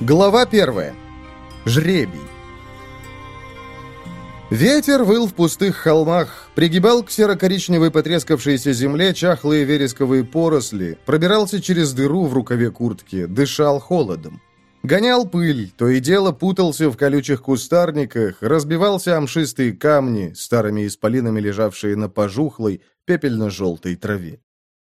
Глава 1. Жребий. Ветер выл в пустых холмах, пригибал к серо-коричневой потрескавшейся земле чахлые вересковые поросли, пробирался через дыру в рукаве куртки, дышал холодом. Гонял пыль, то и дело путался в колючих кустарниках, разбивался омшистые камни, старыми исполинами лежавшие на пожухлой, пепельно-желтой траве.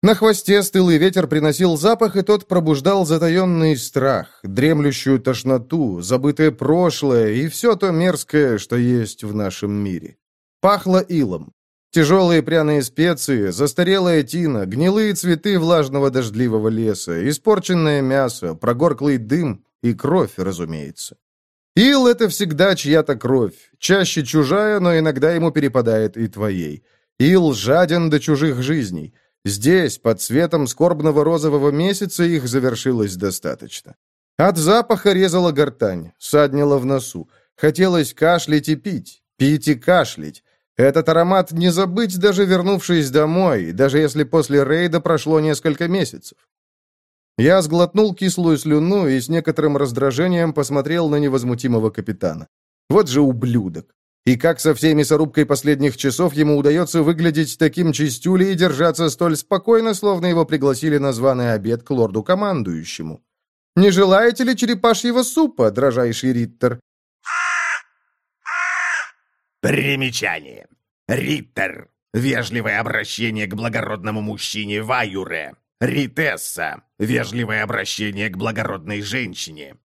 На хвосте стылый ветер приносил запах, и тот пробуждал затаенный страх, дремлющую тошноту, забытое прошлое и все то мерзкое, что есть в нашем мире. Пахло илом. Тяжелые пряные специи, застарелая тина, гнилые цветы влажного дождливого леса, испорченное мясо, прогорклый дым и кровь, разумеется. Ил — это всегда чья-то кровь, чаще чужая, но иногда ему перепадает и твоей. Ил жаден до чужих жизней — Здесь, под светом скорбного розового месяца, их завершилось достаточно. От запаха резала гортань, саднила в носу. Хотелось кашлять и пить, пить и кашлять. Этот аромат не забыть, даже вернувшись домой, даже если после рейда прошло несколько месяцев. Я сглотнул кислую слюну и с некоторым раздражением посмотрел на невозмутимого капитана. Вот же ублюдок. И как со всей мясорубкой последних часов ему удается выглядеть таким чистюлей и держаться столь спокойно, словно его пригласили на званый обед к лорду-командующему. «Не желаете ли черепашьего супа, дрожайший Риттер?» Примечание. Риттер. Вежливое обращение к благородному мужчине Ваюре. Ритесса. Вежливое обращение к благородной женщине.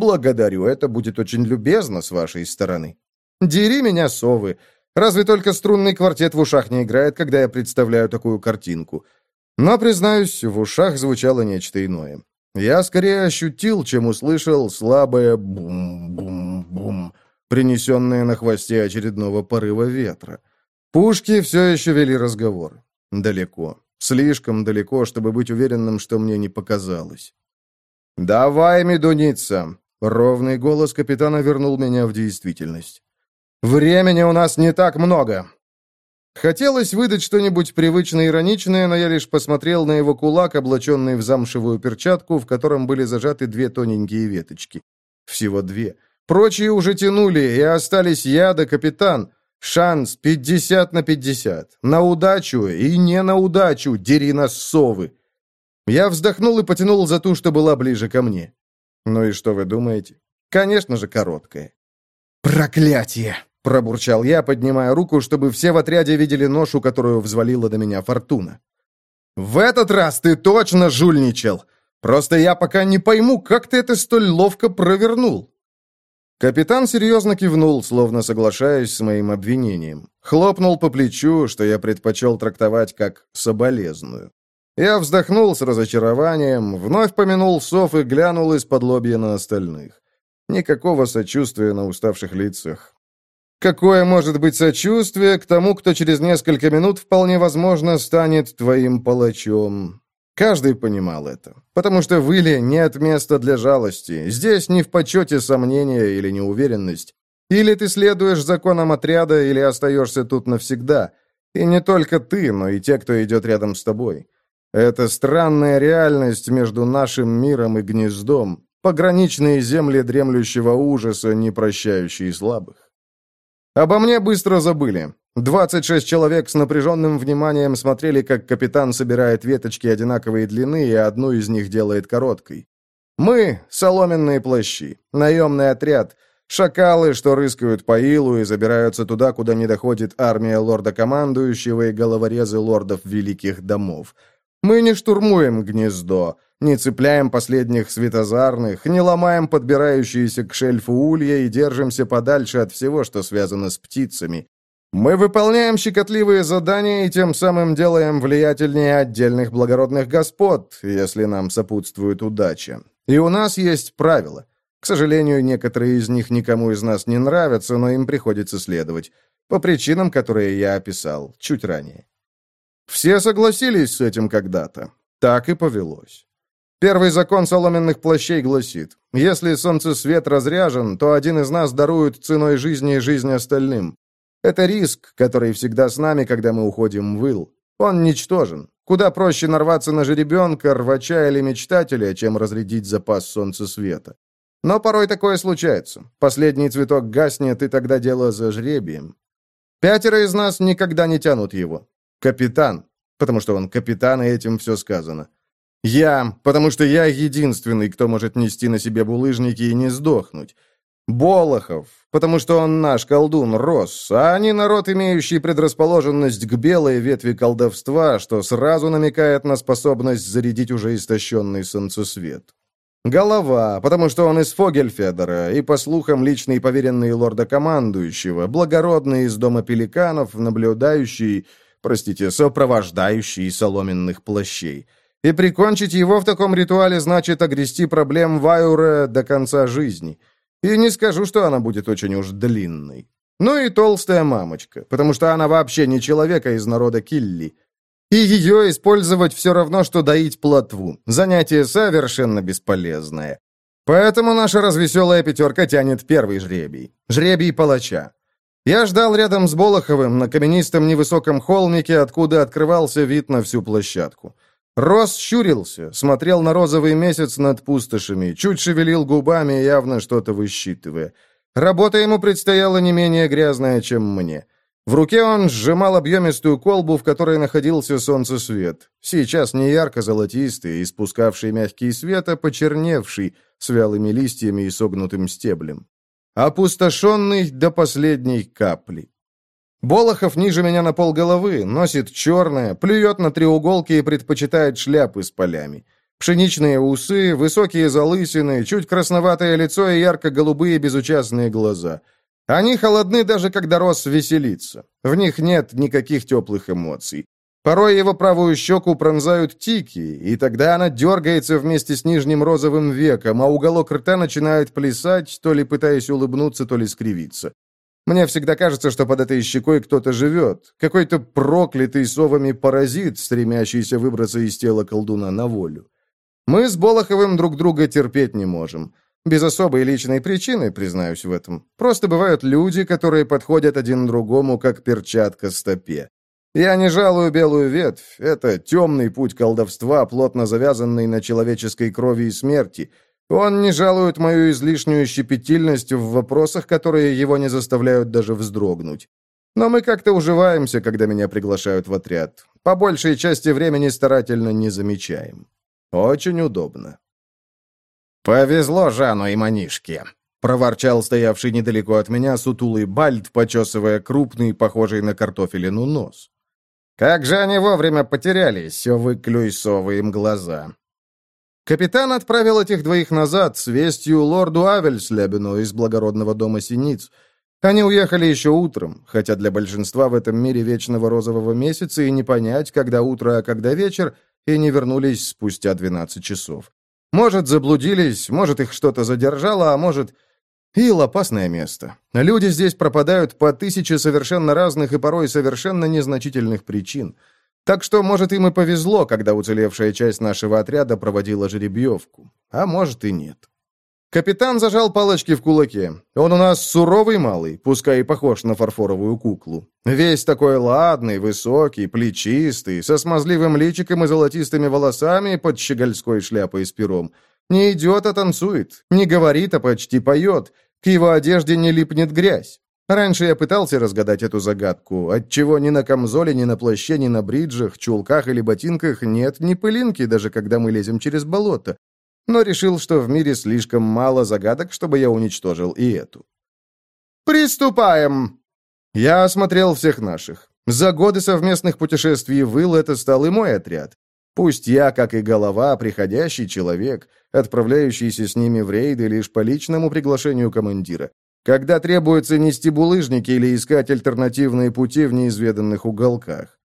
«Благодарю, это будет очень любезно с вашей стороны. Дери меня, совы. Разве только струнный квартет в ушах не играет, когда я представляю такую картинку? Но, признаюсь, в ушах звучало нечто иное. Я скорее ощутил, чем услышал слабое бум-бум-бум, принесенное на хвосте очередного порыва ветра. Пушки все еще вели разговор. Далеко. Слишком далеко, чтобы быть уверенным, что мне не показалось. «Давай, медуница!» Ровный голос капитана вернул меня в действительность. «Времени у нас не так много!» Хотелось выдать что-нибудь привычно ироничное, но я лишь посмотрел на его кулак, облаченный в замшевую перчатку, в котором были зажаты две тоненькие веточки. Всего две. Прочие уже тянули, и остались я да капитан. Шанс 50 на 50. На удачу и не на удачу, дери нас совы. Я вздохнул и потянул за ту, что была ближе ко мне. «Ну и что вы думаете?» «Конечно же, короткое». «Проклятие!» — пробурчал я, поднимая руку, чтобы все в отряде видели ношу, которую взвалила до меня фортуна. «В этот раз ты точно жульничал! Просто я пока не пойму, как ты это столь ловко провернул!» Капитан серьезно кивнул, словно соглашаясь с моим обвинением. Хлопнул по плечу, что я предпочел трактовать как «соболезную». Я вздохнул с разочарованием, вновь помянул сов и глянул из-под лобья на остальных. Никакого сочувствия на уставших лицах. Какое может быть сочувствие к тому, кто через несколько минут вполне возможно станет твоим палачом? Каждый понимал это, потому что в Иле нет места для жалости. Здесь не в почете сомнения или неуверенность. Или ты следуешь законам отряда, или остаешься тут навсегда. И не только ты, но и те, кто идет рядом с тобой. Это странная реальность между нашим миром и гнездом, пограничные земли дремлющего ужаса, не прощающие слабых. Обо мне быстро забыли. 26 человек с напряженным вниманием смотрели, как капитан собирает веточки одинаковой длины и одну из них делает короткой. Мы — соломенные плащи, наемный отряд, шакалы, что рыскают по илу и забираются туда, куда не доходит армия лорда-командующего и головорезы лордов великих домов — мы не штурмуем гнездо, не цепляем последних светозарных, не ломаем подбирающиеся к шельфу улья и держимся подальше от всего, что связано с птицами. Мы выполняем щекотливые задания и тем самым делаем влиятельнее отдельных благородных господ, если нам сопутствует удача. И у нас есть правила. К сожалению, некоторые из них никому из нас не нравятся, но им приходится следовать. По причинам, которые я описал чуть ранее. Все согласились с этим когда-то. Так и повелось. Первый закон соломенных плащей гласит, если солнце свет разряжен, то один из нас дарует ценой жизни и жизнь остальным. Это риск, который всегда с нами, когда мы уходим в ил. Он ничтожен. Куда проще нарваться на жеребенка, рвача или мечтателя, чем разрядить запас солнца света. Но порой такое случается. Последний цветок гаснет, и тогда дело за жребием. Пятеро из нас никогда не тянут его. Капитан, потому что он капитан, и этим все сказано. Я, потому что я единственный, кто может нести на себе булыжники и не сдохнуть. Болохов, потому что он наш колдун Рос, а не народ, имеющий предрасположенность к белой ветви колдовства, что сразу намекает на способность зарядить уже истощенный солнцесвет. Голова, потому что он из Фогельфедора и, по слухам, личный поверенный лорда-командующего, благородный из дома пеликанов, наблюдающий простите, сопровождающий соломенных плащей. И прикончить его в таком ритуале значит огрести проблем Вайура до конца жизни. И не скажу, что она будет очень уж длинной. Ну и толстая мамочка, потому что она вообще не человек, а из народа Килли. И ее использовать все равно, что доить плотву. Занятие совершенно бесполезное. Поэтому наша развеселая пятерка тянет первый жребий. Жребий палача. Я ждал рядом с Болоховым на каменистом невысоком холмике, откуда открывался вид на всю площадку. Рос щурился, смотрел на розовый месяц над пустошами, чуть шевелил губами, явно что-то высчитывая. Работа ему предстояла не менее грязная, чем мне. В руке он сжимал объемистую колбу, в которой находился солнцесвет. Сейчас не ярко-золотистый, испускавший мягкий свет, а почерневший, с вялыми листьями и согнутым стеблем опустошенный до последней капли. Болохов ниже меня на пол головы, носит черное, плюет на треуголки и предпочитает шляпы с полями. Пшеничные усы, высокие залысины, чуть красноватое лицо и ярко-голубые безучастные глаза. Они холодны даже когда Рос веселится. В них нет никаких теплых эмоций. Порой его правую щеку пронзают тики, и тогда она дергается вместе с нижним розовым веком, а уголок рта начинает плясать, то ли пытаясь улыбнуться, то ли скривиться. Мне всегда кажется, что под этой щекой кто-то живет, какой-то проклятый совами паразит, стремящийся выбраться из тела колдуна на волю. Мы с Болоховым друг друга терпеть не можем. Без особой личной причины, признаюсь в этом. Просто бывают люди, которые подходят один другому, как перчатка стопе. Я не жалую белую ветвь. Это темный путь колдовства, плотно завязанный на человеческой крови и смерти. Он не жалует мою излишнюю щепетильность в вопросах, которые его не заставляют даже вздрогнуть. Но мы как-то уживаемся, когда меня приглашают в отряд. По большей части времени старательно не замечаем. Очень удобно. «Повезло Жану и манишке», — проворчал стоявший недалеко от меня сутулый Бальд, почесывая крупный, похожий на картофелину нос. Как же они вовремя потеряли севы им глаза. Капитан отправил этих двоих назад с вестью лорду Авельслебину из благородного дома Синиц. Они уехали еще утром, хотя для большинства в этом мире вечного розового месяца и не понять, когда утро, а когда вечер, и не вернулись спустя 12 часов. Может, заблудились, может, их что-то задержало, а может, Ил – опасное место. Люди здесь пропадают по тысяче совершенно разных и порой совершенно незначительных причин. Так что, может, им и повезло, когда уцелевшая часть нашего отряда проводила жеребьевку. А может и нет. Капитан зажал палочки в кулаке. Он у нас суровый малый, пускай и похож на фарфоровую куклу. Весь такой ладный, высокий, плечистый, со смазливым личиком и золотистыми волосами под щегольской шляпой с пером – не идет, а танцует. Не говорит, а почти поет. К его одежде не липнет грязь. Раньше я пытался разгадать эту загадку, отчего ни на камзоле, ни на плаще, ни на бриджах, чулках или ботинках нет ни пылинки, даже когда мы лезем через болото. Но решил, что в мире слишком мало загадок, чтобы я уничтожил и эту. «Приступаем!» Я осмотрел всех наших. За годы совместных путешествий выл Ил это стал и мой отряд. Пусть я, как и голова, приходящий человек, отправляющийся с ними в рейды лишь по личному приглашению командира, когда требуется нести булыжники или искать альтернативные пути в неизведанных уголках.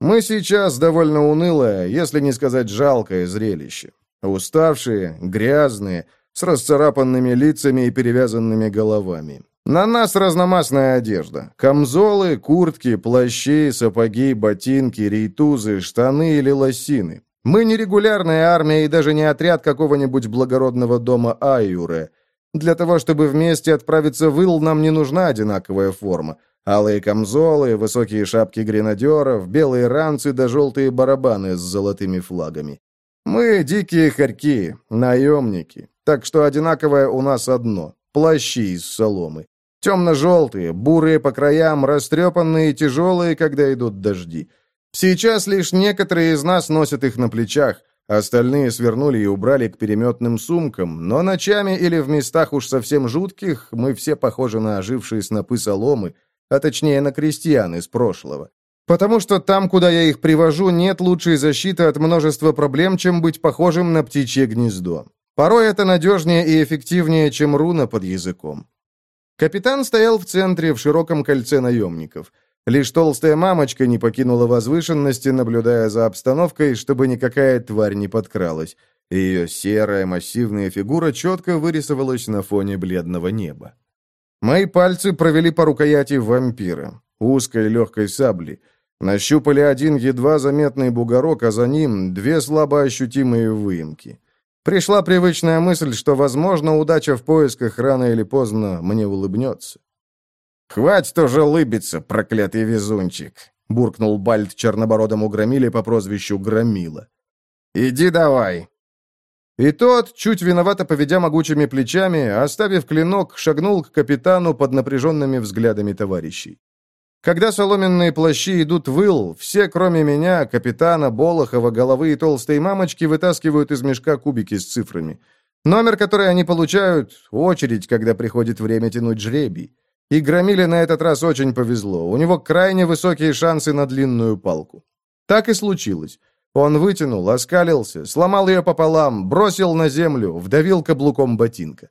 Мы сейчас довольно унылое, если не сказать жалкое зрелище. Уставшие, грязные, с расцарапанными лицами и перевязанными головами. На нас разномастная одежда. Камзолы, куртки, плащи, сапоги, ботинки, рейтузы, штаны или лосины. Мы не регулярная армия и даже не отряд какого-нибудь благородного дома Айюре. Для того, чтобы вместе отправиться в Ил, нам не нужна одинаковая форма. Алые камзолы, высокие шапки гренадеров, белые ранцы да желтые барабаны с золотыми флагами. Мы дикие хорьки, наемники, так что одинаковое у нас одно – плащи из соломы. Темно-желтые, бурые по краям, растрепанные и тяжелые, когда идут дожди. Сейчас лишь некоторые из нас носят их на плечах, остальные свернули и убрали к переметным сумкам, но ночами или в местах уж совсем жутких мы все похожи на ожившие снопы соломы, а точнее на крестьян из прошлого. Потому что там, куда я их привожу, нет лучшей защиты от множества проблем, чем быть похожим на птичье гнездо. Порой это надежнее и эффективнее, чем руна под языком. Капитан стоял в центре, в широком кольце наемников. Лишь толстая мамочка не покинула возвышенности, наблюдая за обстановкой, чтобы никакая тварь не подкралась. Ее серая массивная фигура четко вырисовалась на фоне бледного неба. Мои пальцы провели по рукояти вампира, узкой легкой сабли. Нащупали один едва заметный бугорок, а за ним две слабо ощутимые выемки. Пришла привычная мысль, что, возможно, удача в поисках рано или поздно мне улыбнется. «Хватит уже лыбиться, проклятый везунчик!» — буркнул Бальд чернобородому Громиле по прозвищу Громила. «Иди давай!» И тот, чуть виновато поведя могучими плечами, оставив клинок, шагнул к капитану под напряженными взглядами товарищей. Когда соломенные плащи идут выл, все, кроме меня, капитана, Болохова, головы и толстой мамочки, вытаскивают из мешка кубики с цифрами. Номер, который они получают, очередь, когда приходит время тянуть жребий. И Громиле на этот раз очень повезло. У него крайне высокие шансы на длинную палку. Так и случилось. Он вытянул, оскалился, сломал ее пополам, бросил на землю, вдавил каблуком ботинка.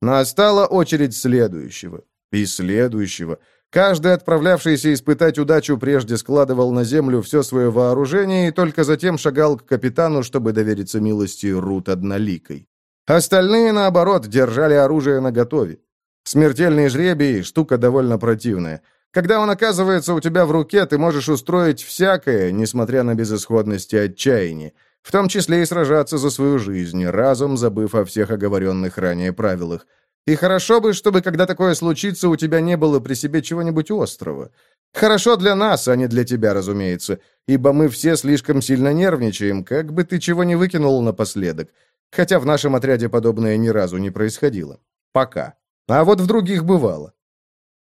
Настала очередь следующего. И следующего. Каждый, отправлявшийся испытать удачу, прежде складывал на землю все свое вооружение и только затем шагал к капитану, чтобы довериться милости Рут Одноликой. Остальные, наоборот, держали оружие наготове. Смертельный жребий – штука довольно противная. Когда он оказывается у тебя в руке, ты можешь устроить всякое, несмотря на безысходность и отчаяние, в том числе и сражаться за свою жизнь, разом забыв о всех оговоренных ранее правилах – и хорошо бы, чтобы, когда такое случится, у тебя не было при себе чего-нибудь острого. Хорошо для нас, а не для тебя, разумеется, ибо мы все слишком сильно нервничаем, как бы ты чего не выкинул напоследок. Хотя в нашем отряде подобное ни разу не происходило. Пока. А вот в других бывало.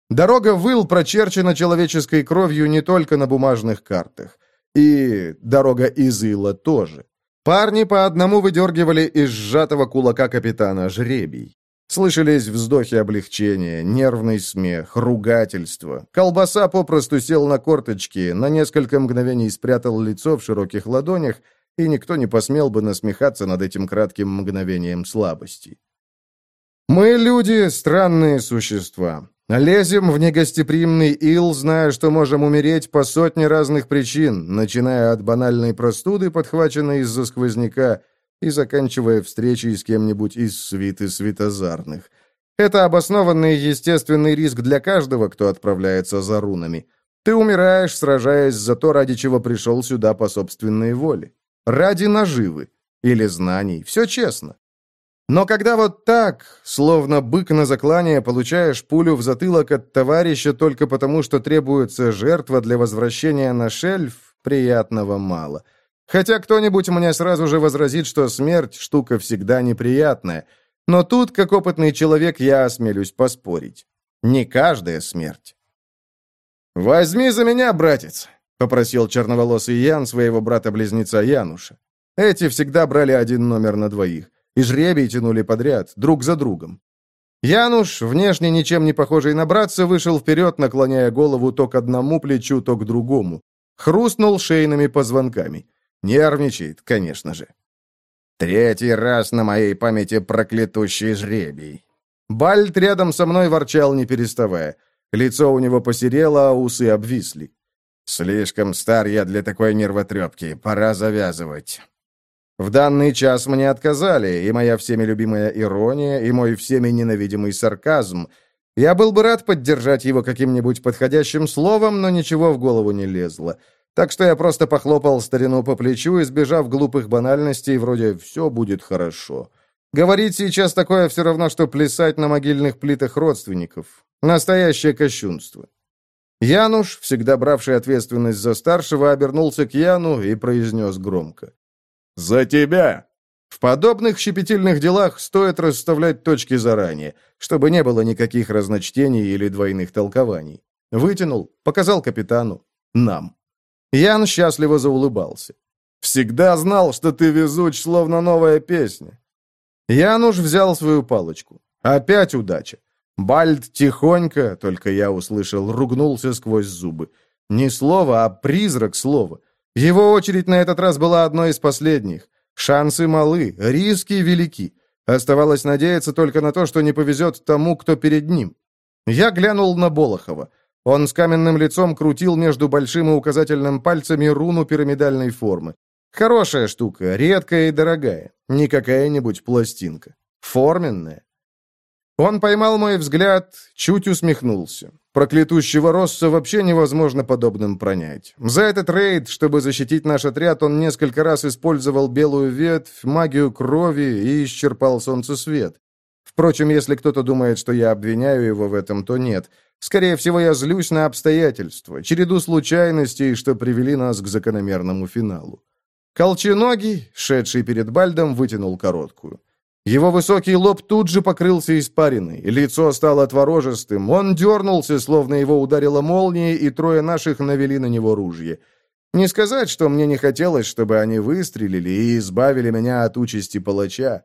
Дорога выл прочерчена человеческой кровью не только на бумажных картах. И дорога из Ила тоже. Парни по одному выдергивали из сжатого кулака капитана жребий. Слышались вздохи облегчения, нервный смех, ругательство. Колбаса попросту сел на корточки, на несколько мгновений спрятал лицо в широких ладонях, и никто не посмел бы насмехаться над этим кратким мгновением слабости. «Мы, люди, странные существа. Лезем в негостеприимный ил, зная, что можем умереть по сотне разных причин, начиная от банальной простуды, подхваченной из-за сквозняка, и заканчивая встречи с кем-нибудь из свиты святозарных. Это обоснованный естественный риск для каждого, кто отправляется за рунами. Ты умираешь, сражаясь за то, ради чего пришел сюда по собственной воле. Ради наживы или знаний. Все честно. Но когда вот так, словно бык на заклание, получаешь пулю в затылок от товарища только потому, что требуется жертва для возвращения на шельф, приятного мало. — Хотя кто-нибудь мне сразу же возразит, что смерть – штука всегда неприятная. Но тут, как опытный человек, я осмелюсь поспорить. Не каждая смерть. «Возьми за меня, братец», — попросил черноволосый Ян своего брата-близнеца Януша. Эти всегда брали один номер на двоих, и жребий тянули подряд, друг за другом. Януш, внешне ничем не похожий на братца, вышел вперед, наклоняя голову то к одному плечу, то к другому. Хрустнул шейными позвонками. Нервничает, конечно же. Третий раз на моей памяти проклятущий жребий. Бальт рядом со мной ворчал, не переставая. Лицо у него посерело, а усы обвисли. «Слишком стар я для такой нервотрепки. Пора завязывать». В данный час мне отказали, и моя всеми любимая ирония, и мой всеми ненавидимый сарказм. Я был бы рад поддержать его каким-нибудь подходящим словом, но ничего в голову не лезло. Так что я просто похлопал старину по плечу, избежав глупых банальностей, вроде «все будет хорошо». Говорить сейчас такое все равно, что плясать на могильных плитах родственников. Настоящее кощунство. Януш, всегда бравший ответственность за старшего, обернулся к Яну и произнес громко. «За тебя!» В подобных щепетильных делах стоит расставлять точки заранее, чтобы не было никаких разночтений или двойных толкований. Вытянул, показал капитану, нам. Ян счастливо заулыбался. «Всегда знал, что ты везуч, словно новая песня». Ян уж взял свою палочку. Опять удача. Бальд тихонько, только я услышал, ругнулся сквозь зубы. Не слово, а призрак слова. Его очередь на этот раз была одной из последних. Шансы малы, риски велики. Оставалось надеяться только на то, что не повезет тому, кто перед ним. Я глянул на Болохова. Он с каменным лицом крутил между большим и указательным пальцами руну пирамидальной формы. Хорошая штука, редкая и дорогая. Не какая-нибудь пластинка. Форменная. Он поймал мой взгляд, чуть усмехнулся. Проклятущего Росса вообще невозможно подобным пронять. За этот рейд, чтобы защитить наш отряд, он несколько раз использовал белую ветвь, магию крови и исчерпал солнцесвет. Впрочем, если кто-то думает, что я обвиняю его в этом, то нет. Скорее всего, я злюсь на обстоятельства, череду случайностей, что привели нас к закономерному финалу. Колченогий, шедший перед Бальдом, вытянул короткую. Его высокий лоб тут же покрылся испариной, лицо стало творожистым, он дернулся, словно его ударила молния, и трое наших навели на него ружье. Не сказать, что мне не хотелось, чтобы они выстрелили и избавили меня от участи палача.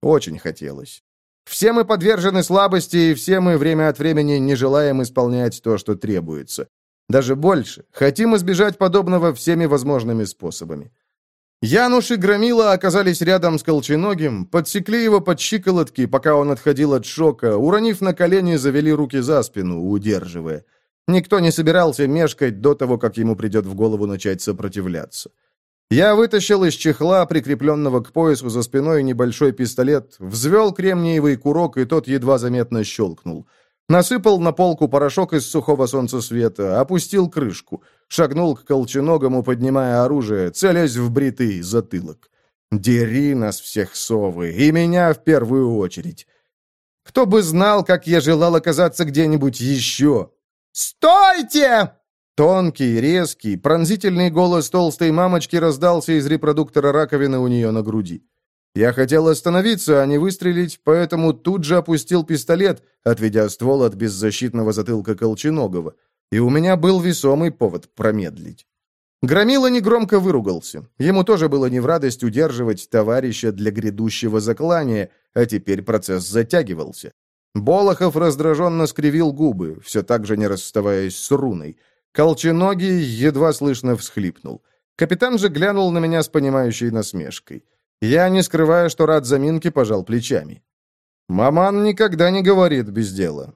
Очень хотелось. Все мы подвержены слабости, и все мы время от времени не желаем исполнять то, что требуется. Даже больше. Хотим избежать подобного всеми возможными способами. Януш и Громила оказались рядом с Колченогим, подсекли его под щиколотки, пока он отходил от шока, уронив на колени, завели руки за спину, удерживая. Никто не собирался мешкать до того, как ему придет в голову начать сопротивляться. Я вытащил из чехла, прикрепленного к поясу за спиной, небольшой пистолет, взвел кремниевый курок, и тот едва заметно щелкнул. Насыпал на полку порошок из сухого солнцесвета, опустил крышку, шагнул к колченогому, поднимая оружие, целясь в бритый затылок. «Дери нас всех, совы, и меня в первую очередь!» «Кто бы знал, как я желал оказаться где-нибудь еще!» «Стойте!» Тонкий, резкий, пронзительный голос толстой мамочки раздался из репродуктора раковины у нее на груди. Я хотел остановиться, а не выстрелить, поэтому тут же опустил пистолет, отведя ствол от беззащитного затылка Колченогова. И у меня был весомый повод промедлить. Громила негромко выругался. Ему тоже было не в радость удерживать товарища для грядущего заклания, а теперь процесс затягивался. Болохов раздраженно скривил губы, все так же не расставаясь с руной. Колче едва слышно всхлипнул. Капитан же глянул на меня с понимающей насмешкой. Я, не скрывая, что рад заминке, пожал плечами. «Маман никогда не говорит без дела».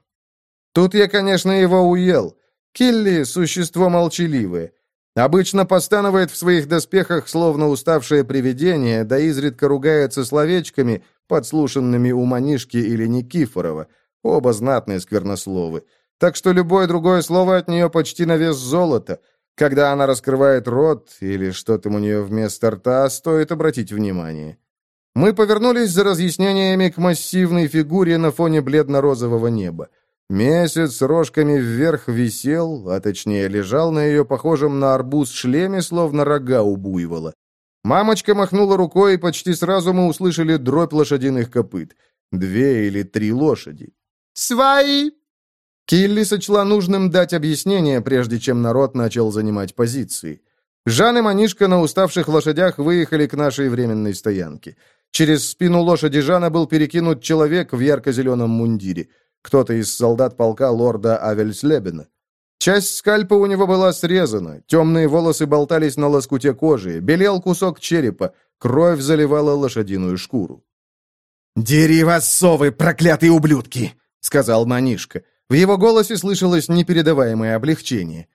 Тут я, конечно, его уел. Килли — существо молчаливое. Обычно постановает в своих доспехах, словно уставшее привидение, да изредка ругается словечками, подслушанными у Манишки или Никифорова. Оба знатные сквернословы. Так что любое другое слово от нее почти на вес золота. Когда она раскрывает рот или что там у нее вместо рта, стоит обратить внимание. Мы повернулись за разъяснениями к массивной фигуре на фоне бледно-розового неба. Месяц рожками вверх висел, а точнее лежал на ее похожем на арбуз шлеме, словно рога у буйвола. Мамочка махнула рукой, и почти сразу мы услышали дробь лошадиных копыт. Две или три лошади. «Свои!» Килли сочла нужным дать объяснение, прежде чем народ начал занимать позиции. Жан и Манишка на уставших лошадях выехали к нашей временной стоянке. Через спину лошади Жана был перекинут человек в ярко-зеленом мундире. Кто-то из солдат полка лорда Авельслебена. Часть скальпа у него была срезана, темные волосы болтались на лоскуте кожи, белел кусок черепа, кровь заливала лошадиную шкуру. «Дери вас, совы, проклятые ублюдки!» — сказал Манишка. В его голосе слышалось непередаваемое облегчение.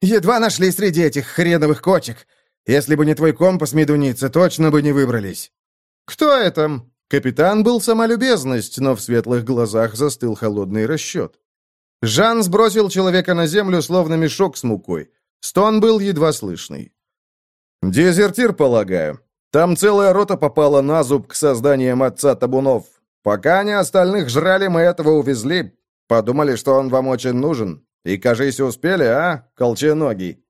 «Едва нашли среди этих хреновых кочек. Если бы не твой компас, медуница, точно бы не выбрались». «Кто это?» Капитан был сама но в светлых глазах застыл холодный расчет. Жан сбросил человека на землю, словно мешок с мукой. Стон был едва слышный. «Дезертир, полагаю. Там целая рота попала на зуб к созданиям отца табунов. Пока они остальных жрали, мы этого увезли, Подумали, что он вам очень нужен. И, кажись, успели, а, колченогий?»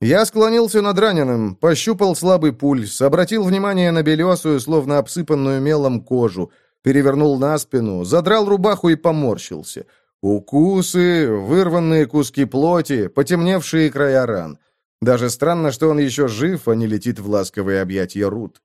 Я склонился над раненым, пощупал слабый пульс, обратил внимание на белесую, словно обсыпанную мелом кожу, перевернул на спину, задрал рубаху и поморщился. Укусы, вырванные куски плоти, потемневшие края ран. Даже странно, что он еще жив, а не летит в ласковые объятия Рут.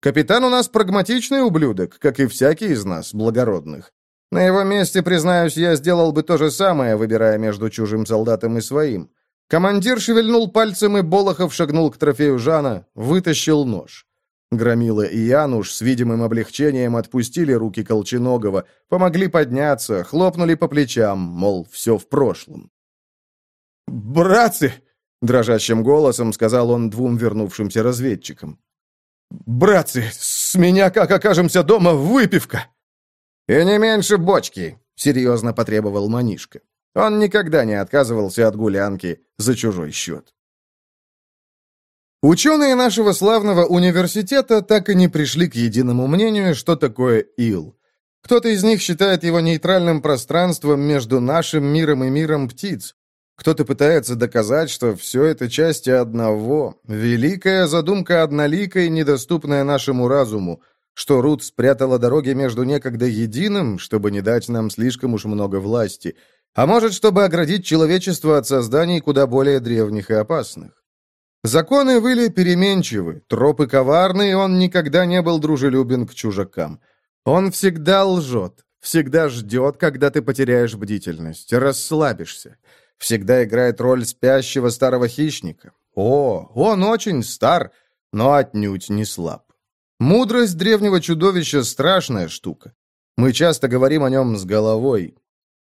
Капитан у нас прагматичный ублюдок, как и всякий из нас, благородных. На его месте, признаюсь, я сделал бы то же самое, выбирая между чужим солдатом и своим. Командир шевельнул пальцем, и Болохов шагнул к трофею Жана, вытащил нож. Громила и Януш с видимым облегчением отпустили руки Колченогова, помогли подняться, хлопнули по плечам, мол, все в прошлом. «Братцы!» — дрожащим голосом сказал он двум вернувшимся разведчикам. «Братцы, с меня, как окажемся дома, выпивка!» «И не меньше бочки!» — серьезно потребовал манишка. Он никогда не отказывался от гулянки за чужой счет. Ученые нашего славного университета так и не пришли к единому мнению, что такое ил. Кто-то из них считает его нейтральным пространством между нашим миром и миром птиц. Кто-то пытается доказать, что все это части одного, великая задумка одноликой, недоступная нашему разуму, что Рут спрятала дороги между некогда единым, чтобы не дать нам слишком уж много власти, а может, чтобы оградить человечество от созданий куда более древних и опасных. Законы были переменчивы, тропы коварны, и он никогда не был дружелюбен к чужакам. Он всегда лжет, всегда ждет, когда ты потеряешь бдительность, расслабишься. Всегда играет роль спящего старого хищника. О, он очень стар, но отнюдь не слаб. Мудрость древнего чудовища – страшная штука. Мы часто говорим о нем с головой.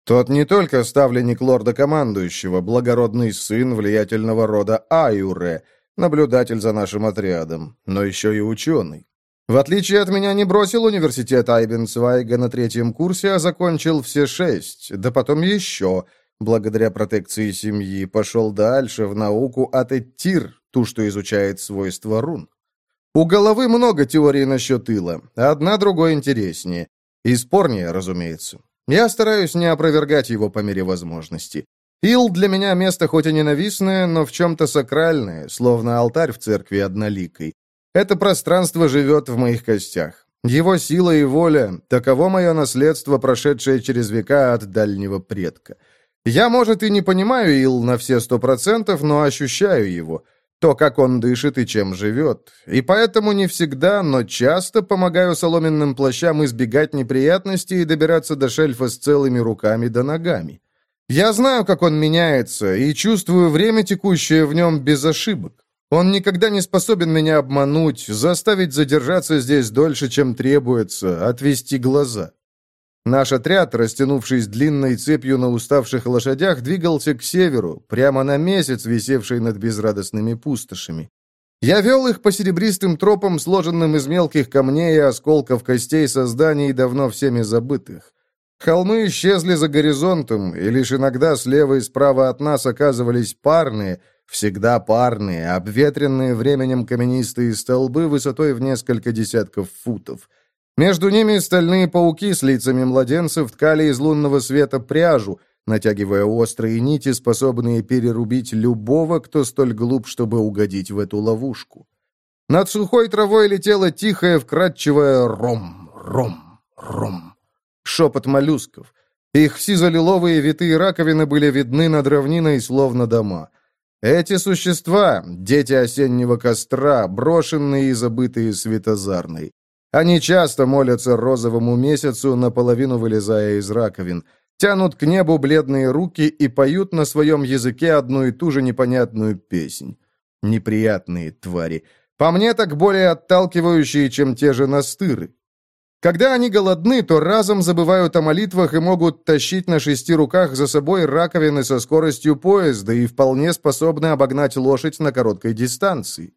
Тот не только ставленник лорда-командующего, благородный сын влиятельного рода Аюре, наблюдатель за нашим отрядом, но еще и ученый. В отличие от меня, не бросил университет Айбенцвайга на третьем курсе, а закончил все шесть, да потом еще, благодаря протекции семьи, пошел дальше в науку от Эттир, ту, что изучает свойства рун. У головы много теорий насчет ила. А одна другой интереснее. И спорнее, разумеется. Я стараюсь не опровергать его по мере возможности. Ил для меня место хоть и ненавистное, но в чем-то сакральное, словно алтарь в церкви одноликой. Это пространство живет в моих костях. Его сила и воля – таково мое наследство, прошедшее через века от дальнего предка. Я, может, и не понимаю Ил на все сто процентов, но ощущаю его – то, как он дышит и чем живет. И поэтому не всегда, но часто помогаю соломенным плащам избегать неприятностей и добираться до шельфа с целыми руками да ногами. Я знаю, как он меняется, и чувствую время, текущее в нем, без ошибок. Он никогда не способен меня обмануть, заставить задержаться здесь дольше, чем требуется, отвести глаза. Наш отряд, растянувшись длинной цепью на уставших лошадях, двигался к северу, прямо на месяц висевший над безрадостными пустошами. Я вел их по серебристым тропам, сложенным из мелких камней и осколков костей созданий, давно всеми забытых. Холмы исчезли за горизонтом, и лишь иногда слева и справа от нас оказывались парные, всегда парные, обветренные временем каменистые столбы высотой в несколько десятков футов. Между ними стальные пауки с лицами младенцев ткали из лунного света пряжу, натягивая острые нити, способные перерубить любого, кто столь глуп, чтобы угодить в эту ловушку. Над сухой травой летело тихое, вкрадчивое «ром, ром, ром» шепот моллюсков. Их сизолиловые витые раковины были видны над равниной, словно дома. Эти существа — дети осеннего костра, брошенные и забытые светозарной. Они часто молятся розовому месяцу, наполовину вылезая из раковин, тянут к небу бледные руки и поют на своем языке одну и ту же непонятную песнь. Неприятные твари. По мне, так более отталкивающие, чем те же настыры. Когда они голодны, то разом забывают о молитвах и могут тащить на шести руках за собой раковины со скоростью поезда и вполне способны обогнать лошадь на короткой дистанции.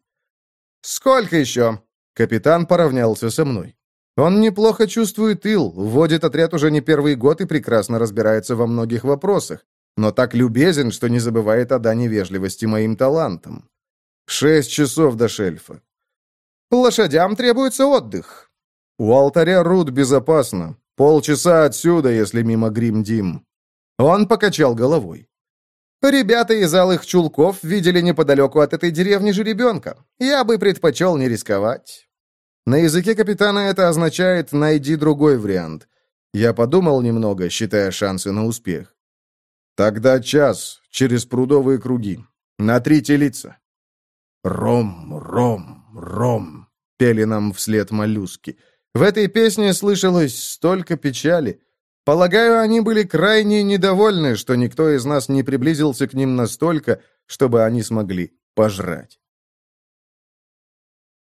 «Сколько еще?» Капитан поравнялся со мной. Он неплохо чувствует тыл, вводит отряд уже не первый год и прекрасно разбирается во многих вопросах, но так любезен, что не забывает о дане вежливости моим талантам. Шесть часов до шельфа. Лошадям требуется отдых. У алтаря Руд безопасно. Полчаса отсюда, если мимо Грим-Дим. Он покачал головой. Ребята из алых чулков видели неподалеку от этой деревни жеребенка. Я бы предпочел не рисковать. На языке капитана это означает «найди другой вариант». Я подумал немного, считая шансы на успех. «Тогда час через прудовые круги. На третье телица». «Ром, ром, ром», — пели нам вслед моллюски. В этой песне слышалось столько печали. Полагаю, они были крайне недовольны, что никто из нас не приблизился к ним настолько, чтобы они смогли пожрать.